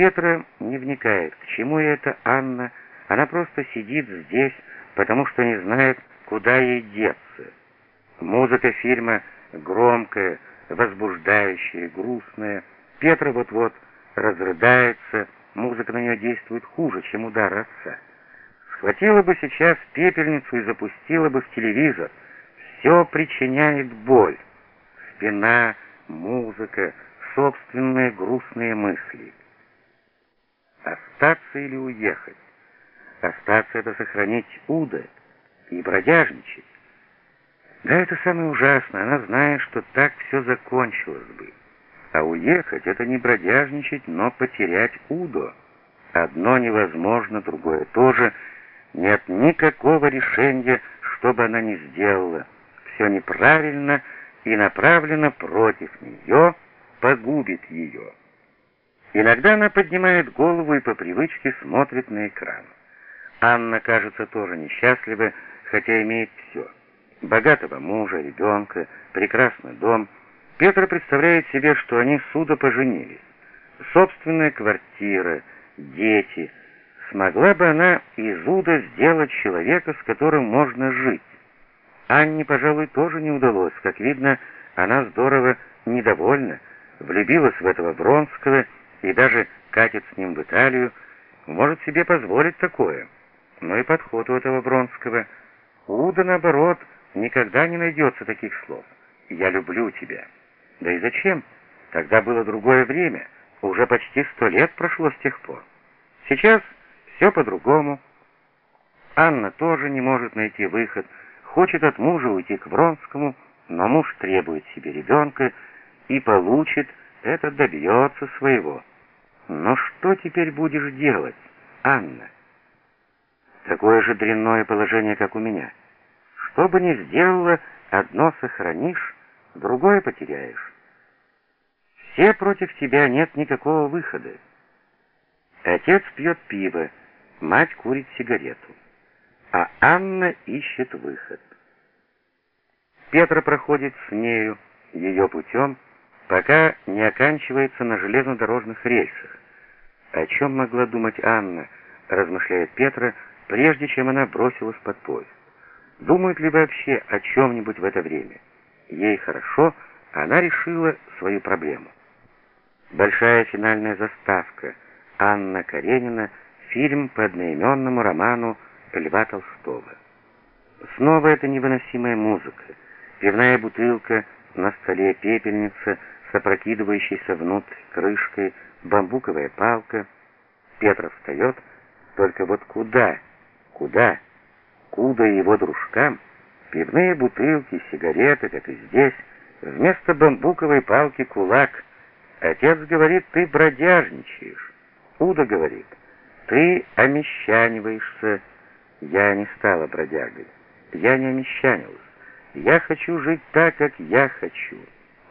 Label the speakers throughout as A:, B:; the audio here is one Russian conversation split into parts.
A: Петра не вникает, к чему это Анна. Она просто сидит здесь, потому что не знает, куда ей деться. Музыка фильма громкая, возбуждающая, грустная. Петра вот-вот разрыдается, музыка на нее действует хуже, чем удар отца. Схватила бы сейчас пепельницу и запустила бы в телевизор. Все причиняет боль. Спина, музыка, собственные грустные мысли. Остаться или уехать? Остаться — это сохранить удо и бродяжничать. Да, это самое ужасное. Она знает, что так все закончилось бы. А уехать — это не бродяжничать, но потерять удо. Одно невозможно, другое тоже. Нет никакого решения, что бы она ни сделала. Все неправильно и направлено против нее, погубит ее. Иногда она поднимает голову и по привычке смотрит на экран. Анна, кажется, тоже несчастлива, хотя имеет все. Богатого мужа, ребенка, прекрасный дом. Петр представляет себе, что они суда поженились. Собственная квартира, дети. Смогла бы она из Уда сделать человека, с которым можно жить? Анне, пожалуй, тоже не удалось. Как видно, она здорово недовольна, влюбилась в этого Бронского и даже катит с ним в Италию, может себе позволить такое. Но и подход у этого Бронского. Уда, наоборот, никогда не найдется таких слов. «Я люблю тебя». Да и зачем? Тогда было другое время. Уже почти сто лет прошло с тех пор. Сейчас все по-другому. Анна тоже не может найти выход. Хочет от мужа уйти к Вронскому, но муж требует себе ребенка и получит, это добьется своего. Но что теперь будешь делать, Анна? Такое же дрянное положение, как у меня. Что бы ни сделала, одно сохранишь, другое потеряешь. Все против тебя, нет никакого выхода. Отец пьет пиво, мать курит сигарету, а Анна ищет выход. Петра проходит с нею, ее путем, пока не оканчивается на железнодорожных рельсах. О чем могла думать Анна, размышляет Петра, прежде чем она бросилась под поезд? Думает ли вообще о чем-нибудь в это время? Ей хорошо, она решила свою проблему. Большая финальная заставка Анна Каренина, фильм по одноименному роману Льва Толстого. Снова эта невыносимая музыка, пивная бутылка, на столе пепельница с опрокидывающейся внутрь крышкой, бамбуковая палка. Петра встает, только вот куда, куда, куда его дружкам? Пивные бутылки, сигареты, как и здесь, вместо бамбуковой палки кулак. Отец говорит, ты бродяжничаешь. Уда говорит, ты омещаниваешься. Я не стала бродягой. Я не омещанилась. Я хочу жить так, как я хочу.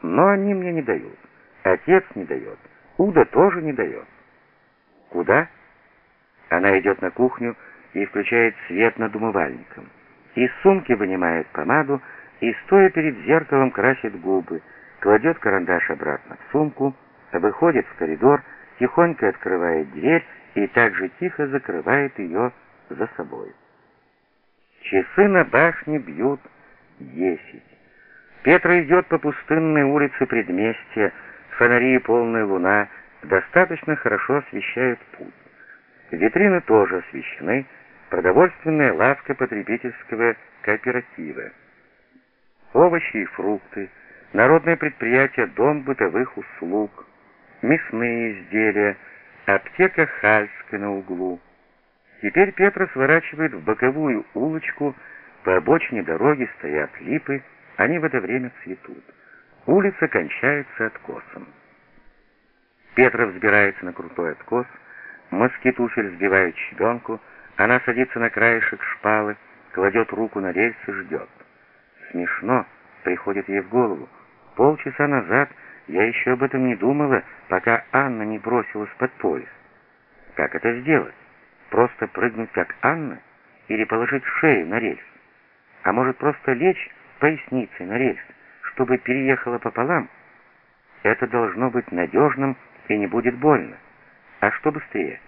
A: Но они мне не дают. Отец не дает. Уда тоже не дает. Куда? Она идет на кухню и включает свет над умывальником. Из сумки вынимает помаду и, стоя перед зеркалом, красит губы, кладет карандаш обратно в сумку, выходит в коридор, тихонько открывает дверь и также тихо закрывает ее за собой. Часы на башне бьют десять. Петра идет по пустынной улице предместья, фонари и полная луна достаточно хорошо освещают путь. Витрины тоже освещены, продовольственная лавка потребительского кооператива. Овощи и фрукты, народное предприятие «Дом бытовых услуг», мясные изделия, аптека Хальская на углу. Теперь Петра сворачивает в боковую улочку, по обочине дороги стоят липы, они в это время цветут. Улица кончается откосом. Петра взбирается на крутой откос, мыски туфель сбивают щебенку, она садится на краешек шпалы, кладет руку на рельс и ждет. Смешно, приходит ей в голову. Полчаса назад я еще об этом не думала, пока Анна не бросилась под поезд. Как это сделать? Просто прыгнуть, как Анна? Или положить шею на рельс? А может, просто лечь поясницей на рельс, чтобы переехала пополам? Это должно быть надежным и не будет больно. А что быстрее?